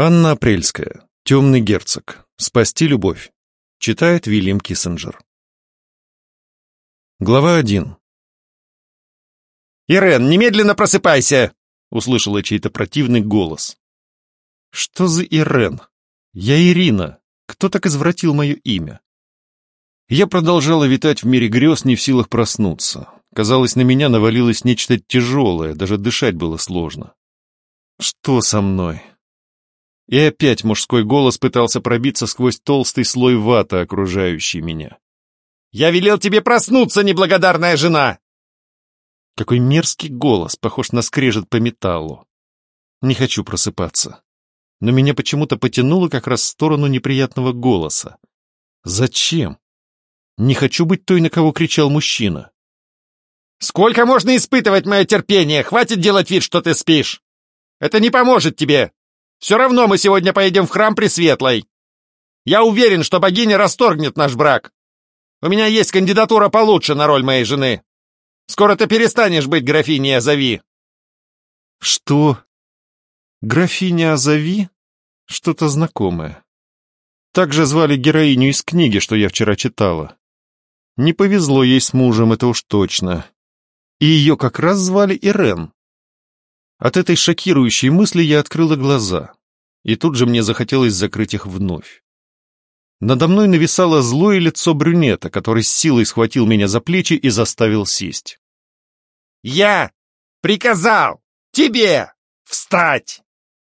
Анна Апрельская. Темный герцог. Спасти любовь. Читает Вильям Киссинджер. Глава 1. «Ирен, немедленно просыпайся!» — услышала чей-то противный голос. Что за Ирен? Я Ирина. Кто так извратил мое имя? Я продолжала витать в мире грез, не в силах проснуться. Казалось, на меня навалилось нечто тяжелое, даже дышать было сложно. Что со мной? И опять мужской голос пытался пробиться сквозь толстый слой ваты, окружающий меня. «Я велел тебе проснуться, неблагодарная жена!» Какой мерзкий голос, похож на скрежет по металлу. Не хочу просыпаться. Но меня почему-то потянуло как раз в сторону неприятного голоса. Зачем? Не хочу быть той, на кого кричал мужчина. «Сколько можно испытывать мое терпение? Хватит делать вид, что ты спишь! Это не поможет тебе! Все равно мы сегодня поедем в храм Пресветлой. Я уверен, что богиня расторгнет наш брак. У меня есть кандидатура получше на роль моей жены. Скоро ты перестанешь быть графиней Азави». «Что? Графиня Азави? Что-то знакомое. Так же звали героиню из книги, что я вчера читала. Не повезло ей с мужем, это уж точно. И ее как раз звали Ирен. От этой шокирующей мысли я открыла глаза, и тут же мне захотелось закрыть их вновь. Надо мной нависало злое лицо брюнета, который с силой схватил меня за плечи и заставил сесть. «Я приказал тебе встать!»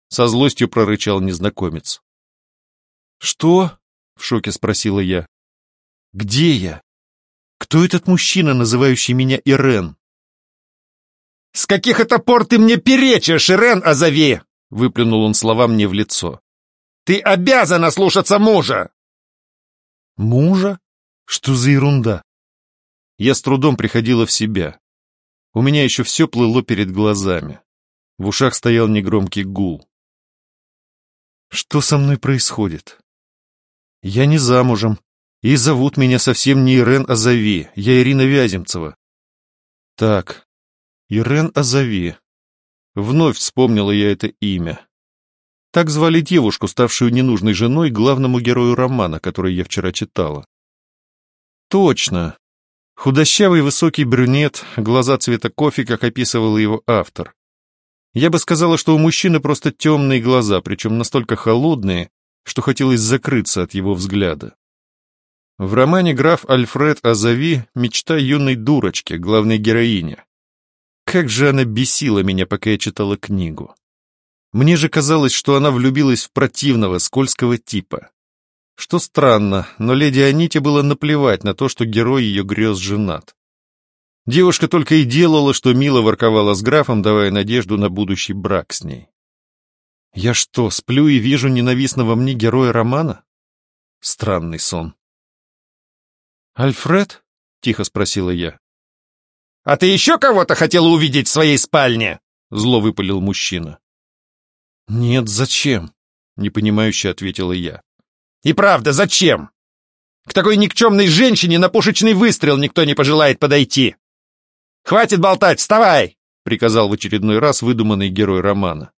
Со злостью прорычал незнакомец. «Что?» — в шоке спросила я. «Где я? Кто этот мужчина, называющий меня Ирен?» «С каких это пор ты мне перечишь, Ирен Азави?» — выплюнул он слова мне в лицо. «Ты обязана слушаться мужа!» «Мужа? Что за ерунда?» Я с трудом приходила в себя. У меня еще все плыло перед глазами. В ушах стоял негромкий гул. Что со мной происходит? Я не замужем, и зовут меня совсем не Ирен Азави, я Ирина Вяземцева. Так, Ирен Азави. Вновь вспомнила я это имя. Так звали девушку, ставшую ненужной женой главному герою романа, который я вчера читала. Точно. Худощавый высокий брюнет, глаза цвета кофе, как описывал его автор. Я бы сказала, что у мужчины просто темные глаза, причем настолько холодные, что хотелось закрыться от его взгляда. В романе граф Альфред Азави «Мечта юной дурочки», главной героиня. Как же она бесила меня, пока я читала книгу. Мне же казалось, что она влюбилась в противного, скользкого типа. Что странно, но леди Аните было наплевать на то, что герой ее грез женат. Девушка только и делала, что мило ворковала с графом, давая надежду на будущий брак с ней. Я что, сплю и вижу ненавистного мне героя романа? Странный сон. «Альфред?» — тихо спросила я. «А ты еще кого-то хотела увидеть в своей спальне?» — зло выпалил мужчина. «Нет, зачем?» — непонимающе ответила я. «И правда, зачем? К такой никчемной женщине на пушечный выстрел никто не пожелает подойти. Хватит болтать, вставай!» — приказал в очередной раз выдуманный герой романа.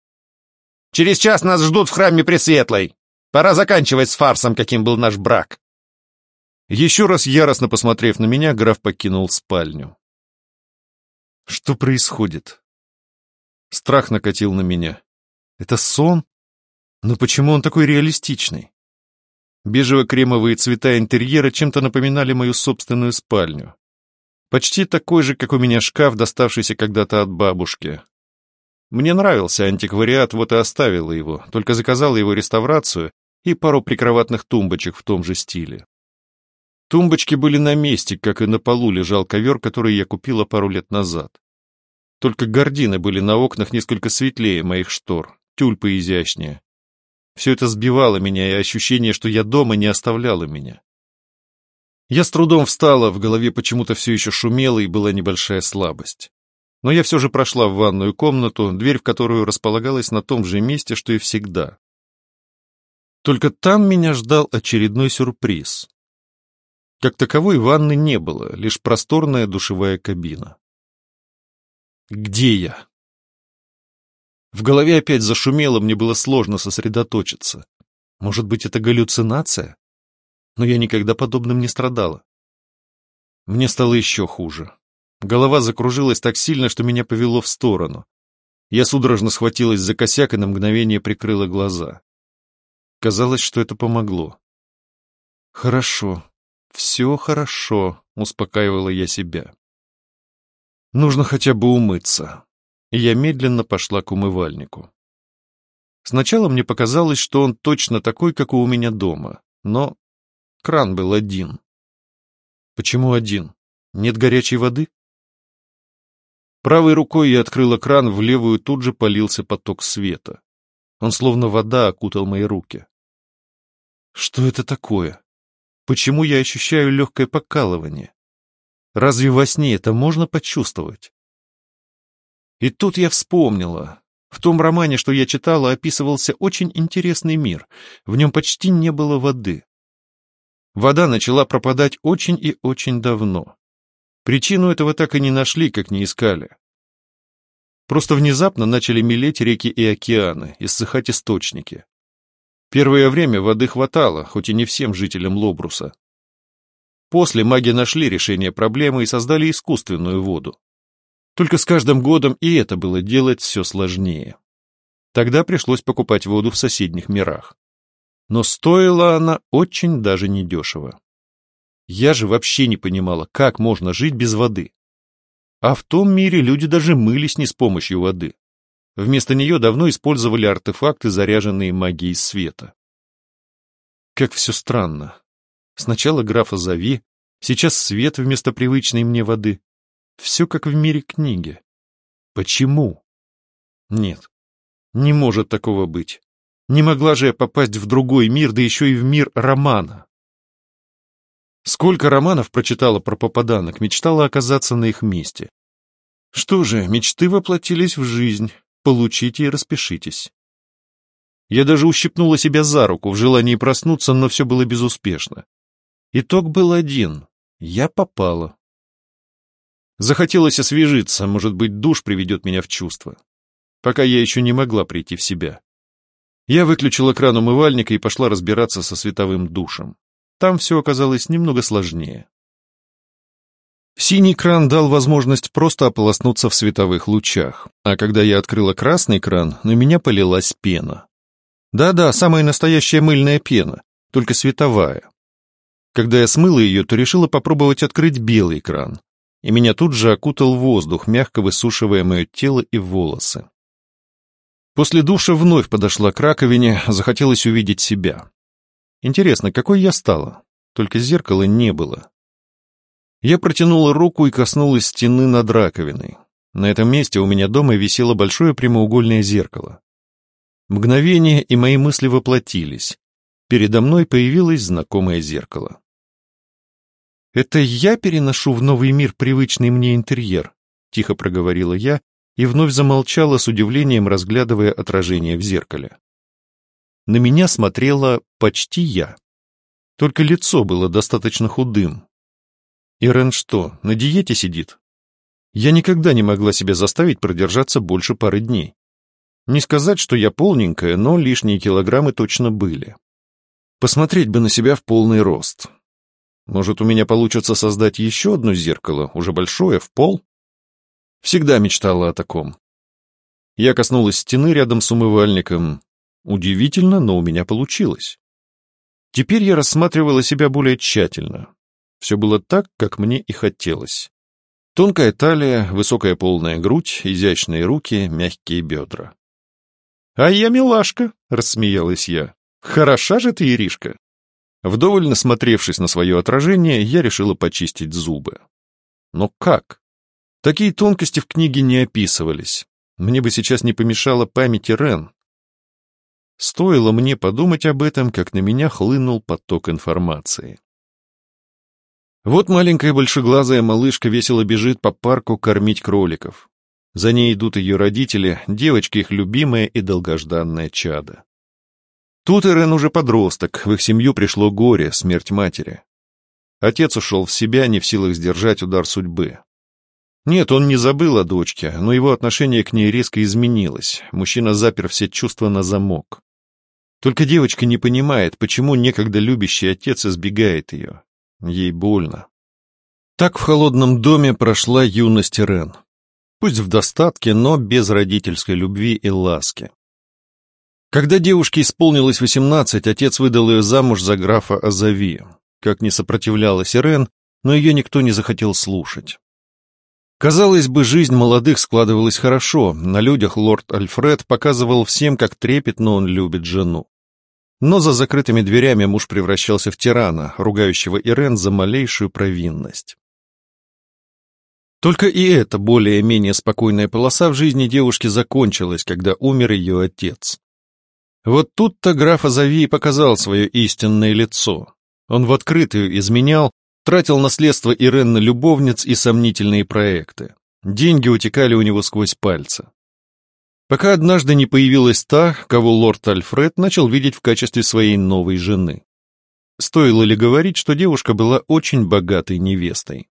«Через час нас ждут в храме Пресветлой. Пора заканчивать с фарсом, каким был наш брак». Еще раз яростно посмотрев на меня, граф покинул спальню. Что происходит? Страх накатил на меня. Это сон? Но почему он такой реалистичный? Бежево-кремовые цвета интерьера чем-то напоминали мою собственную спальню. Почти такой же, как у меня шкаф, доставшийся когда-то от бабушки. Мне нравился антиквариат, вот и оставила его, только заказала его реставрацию и пару прикроватных тумбочек в том же стиле. Тумбочки были на месте, как и на полу лежал ковер, который я купила пару лет назад. Только гардины были на окнах несколько светлее моих штор, тюльпы изящнее. Все это сбивало меня, и ощущение, что я дома, не оставляло меня. Я с трудом встала, в голове почему-то все еще шумело и была небольшая слабость. Но я все же прошла в ванную комнату, дверь в которую располагалась на том же месте, что и всегда. Только там меня ждал очередной сюрприз. Как таковой ванны не было, лишь просторная душевая кабина. Где я? В голове опять зашумело, мне было сложно сосредоточиться. Может быть, это галлюцинация? Но я никогда подобным не страдала. Мне стало еще хуже. Голова закружилась так сильно, что меня повело в сторону. Я судорожно схватилась за косяк и на мгновение прикрыла глаза. Казалось, что это помогло. «Хорошо, все хорошо», — успокаивала я себя. «Нужно хотя бы умыться и я медленно пошла к умывальнику. Сначала мне показалось, что он точно такой, как у меня дома, но кран был один. Почему один? Нет горячей воды? Правой рукой я открыла кран, в левую тут же полился поток света. Он словно вода окутал мои руки. Что это такое? Почему я ощущаю легкое покалывание? Разве во сне это можно почувствовать? И тут я вспомнила. В том романе, что я читала, описывался очень интересный мир. В нем почти не было воды. Вода начала пропадать очень и очень давно. Причину этого так и не нашли, как не искали. Просто внезапно начали мелеть реки и океаны, иссыхать источники. Первое время воды хватало, хоть и не всем жителям Лобруса. После маги нашли решение проблемы и создали искусственную воду. Только с каждым годом и это было делать все сложнее. Тогда пришлось покупать воду в соседних мирах. Но стоила она очень даже недешево. Я же вообще не понимала, как можно жить без воды. А в том мире люди даже мылись не с помощью воды. Вместо нее давно использовали артефакты, заряженные магией света. Как все странно. Сначала графа зови, сейчас свет вместо привычной мне воды. Все как в мире книги. Почему? Нет, не может такого быть. Не могла же я попасть в другой мир, да еще и в мир романа. Сколько романов прочитала про попаданок, мечтала оказаться на их месте. Что же, мечты воплотились в жизнь. Получите и распишитесь. Я даже ущипнула себя за руку в желании проснуться, но все было безуспешно. Итог был один. Я попала. Захотелось освежиться, может быть, душ приведет меня в чувство. Пока я еще не могла прийти в себя. Я выключила кран умывальника и пошла разбираться со световым душем. Там все оказалось немного сложнее. Синий кран дал возможность просто ополоснуться в световых лучах, а когда я открыла красный кран, на меня полилась пена. Да-да, самая настоящая мыльная пена, только световая. Когда я смыла ее, то решила попробовать открыть белый кран, и меня тут же окутал воздух, мягко высушивая мое тело и волосы. После душа вновь подошла к раковине, захотелось увидеть себя. Интересно, какой я стала? Только зеркала не было. Я протянула руку и коснулась стены над раковиной. На этом месте у меня дома висело большое прямоугольное зеркало. Мгновение, и мои мысли воплотились. Передо мной появилось знакомое зеркало. «Это я переношу в новый мир привычный мне интерьер», — тихо проговорила я и вновь замолчала с удивлением, разглядывая отражение в зеркале. На меня смотрела почти я. Только лицо было достаточно худым. Ирен что, на диете сидит? Я никогда не могла себя заставить продержаться больше пары дней. Не сказать, что я полненькая, но лишние килограммы точно были. Посмотреть бы на себя в полный рост. Может, у меня получится создать еще одно зеркало, уже большое, в пол? Всегда мечтала о таком. Я коснулась стены рядом с умывальником. Удивительно, но у меня получилось. Теперь я рассматривала себя более тщательно. Все было так, как мне и хотелось. Тонкая талия, высокая полная грудь, изящные руки, мягкие бедра. «А я милашка», — рассмеялась я. «Хороша же ты, Иришка!» Вдоволь насмотревшись на свое отражение, я решила почистить зубы. Но как? Такие тонкости в книге не описывались. Мне бы сейчас не помешала память Рен. Стоило мне подумать об этом, как на меня хлынул поток информации. Вот маленькая большеглазая малышка весело бежит по парку кормить кроликов. За ней идут ее родители, девочка их любимая и долгожданная чада. Тут Ирен уже подросток, в их семью пришло горе, смерть матери. Отец ушел в себя, не в силах сдержать удар судьбы. Нет, он не забыл о дочке, но его отношение к ней резко изменилось. Мужчина запер все чувства на замок. Только девочка не понимает, почему некогда любящий отец избегает ее. Ей больно. Так в холодном доме прошла юность Рен. Пусть в достатке, но без родительской любви и ласки. Когда девушке исполнилось восемнадцать, отец выдал ее замуж за графа Азави. Как не сопротивлялась Ирен, но ее никто не захотел слушать. Казалось бы, жизнь молодых складывалась хорошо, на людях лорд Альфред показывал всем, как трепетно он любит жену. Но за закрытыми дверями муж превращался в тирана, ругающего Ирен за малейшую провинность. Только и эта более-менее спокойная полоса в жизни девушки закончилась, когда умер ее отец. Вот тут-то граф Азавий показал свое истинное лицо. Он в открытую изменял, тратил наследство Ирен на любовниц и сомнительные проекты. Деньги утекали у него сквозь пальцы. Пока однажды не появилась та, кого лорд Альфред начал видеть в качестве своей новой жены. Стоило ли говорить, что девушка была очень богатой невестой?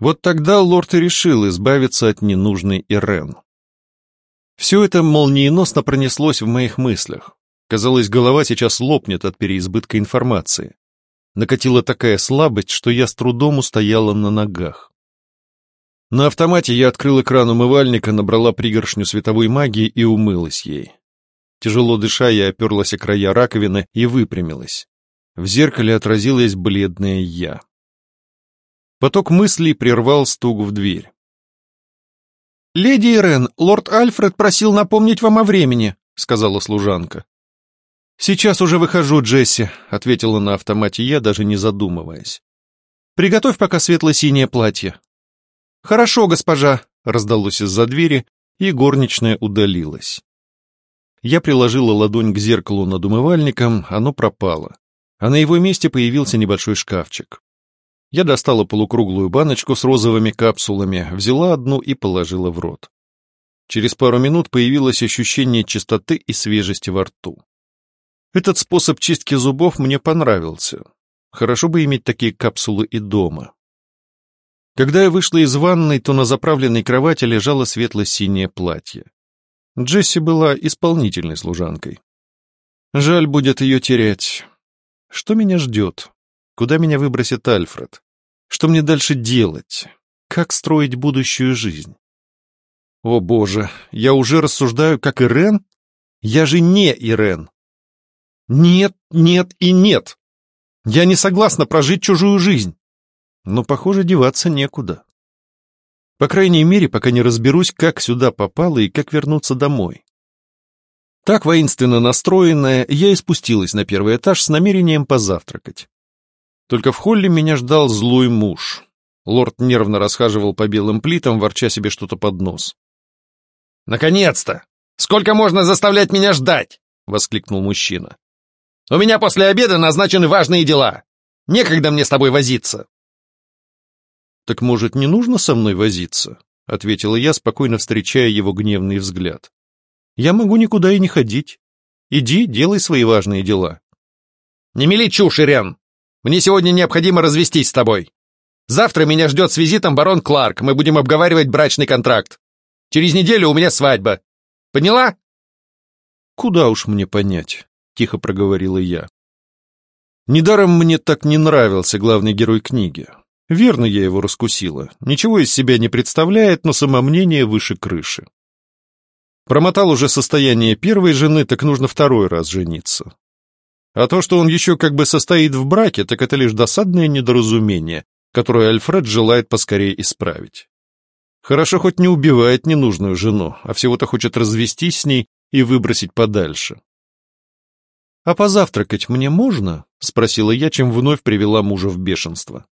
Вот тогда лорд и решил избавиться от ненужной Ирен. Все это молниеносно пронеслось в моих мыслях. Казалось, голова сейчас лопнет от переизбытка информации. Накатила такая слабость, что я с трудом устояла на ногах. На автомате я открыл экран умывальника, набрала пригоршню световой магии и умылась ей. Тяжело дыша, я оперлась о края раковины и выпрямилась. В зеркале отразилась бледная я. Поток мыслей прервал стук в дверь. «Леди Ирен, лорд Альфред просил напомнить вам о времени», — сказала служанка. «Сейчас уже выхожу, Джесси», — ответила на автомате я, даже не задумываясь. «Приготовь пока светло-синее платье». «Хорошо, госпожа», — раздалось из-за двери, и горничная удалилась. Я приложила ладонь к зеркалу над умывальником, оно пропало, а на его месте появился небольшой шкафчик. Я достала полукруглую баночку с розовыми капсулами, взяла одну и положила в рот. Через пару минут появилось ощущение чистоты и свежести во рту. Этот способ чистки зубов мне понравился. Хорошо бы иметь такие капсулы и дома. Когда я вышла из ванной, то на заправленной кровати лежало светло-синее платье. Джесси была исполнительной служанкой. Жаль будет ее терять. Что меня ждет? Куда меня выбросит Альфред? Что мне дальше делать? Как строить будущую жизнь? О боже, я уже рассуждаю как Ирен? Я же не Ирен. Нет, нет и нет. Я не согласна прожить чужую жизнь. Но, похоже, деваться некуда. По крайней мере, пока не разберусь, как сюда попало и как вернуться домой. Так воинственно настроенная, я и спустилась на первый этаж с намерением позавтракать. Только в холле меня ждал злой муж. Лорд нервно расхаживал по белым плитам, ворча себе что-то под нос. «Наконец-то! Сколько можно заставлять меня ждать?» — воскликнул мужчина. У меня после обеда назначены важные дела. Некогда мне с тобой возиться. Так может, не нужно со мной возиться? Ответила я, спокойно встречая его гневный взгляд. Я могу никуда и не ходить. Иди, делай свои важные дела. Не мели чушь, Ирен. Мне сегодня необходимо развестись с тобой. Завтра меня ждет с визитом барон Кларк. Мы будем обговаривать брачный контракт. Через неделю у меня свадьба. Поняла? Куда уж мне понять тихо проговорила я. Недаром мне так не нравился главный герой книги. Верно я его раскусила. Ничего из себя не представляет, но самомнение выше крыши. Промотал уже состояние первой жены, так нужно второй раз жениться. А то, что он еще как бы состоит в браке, так это лишь досадное недоразумение, которое Альфред желает поскорее исправить. Хорошо хоть не убивает ненужную жену, а всего-то хочет развестись с ней и выбросить подальше. «А позавтракать мне можно?» — спросила я, чем вновь привела мужа в бешенство.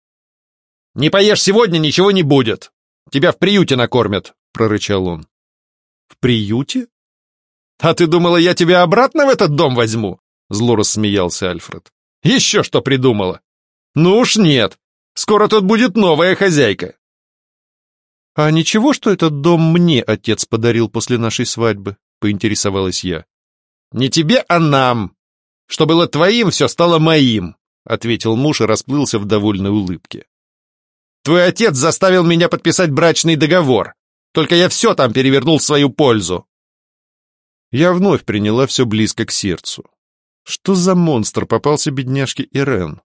«Не поешь сегодня, ничего не будет. Тебя в приюте накормят», — прорычал он. «В приюте?» «А ты думала, я тебя обратно в этот дом возьму?» — зло рассмеялся Альфред. «Еще что придумала? Ну уж нет. Скоро тут будет новая хозяйка». «А ничего, что этот дом мне отец подарил после нашей свадьбы?» — поинтересовалась я. «Не тебе, а нам!» Что было твоим, все стало моим», — ответил муж и расплылся в довольной улыбке. Твой отец заставил меня подписать брачный договор. Только я все там перевернул в свою пользу. Я вновь приняла все близко к сердцу. Что за монстр попался бедняжке Ирен?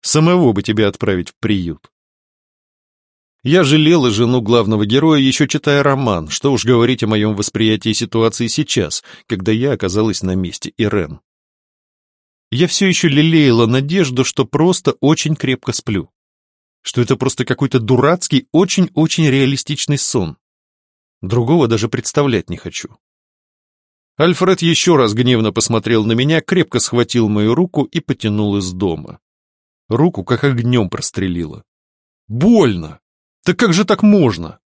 Самого бы тебя отправить в приют. Я жалела жену главного героя, еще читая роман, что уж говорить о моем восприятии ситуации сейчас, когда я оказалась на месте Ирен. Я все еще лелеяла надежду, что просто очень крепко сплю. Что это просто какой-то дурацкий, очень-очень реалистичный сон. Другого даже представлять не хочу. Альфред еще раз гневно посмотрел на меня, крепко схватил мою руку и потянул из дома. Руку как огнем прострелило. Больно! Да как же так можно?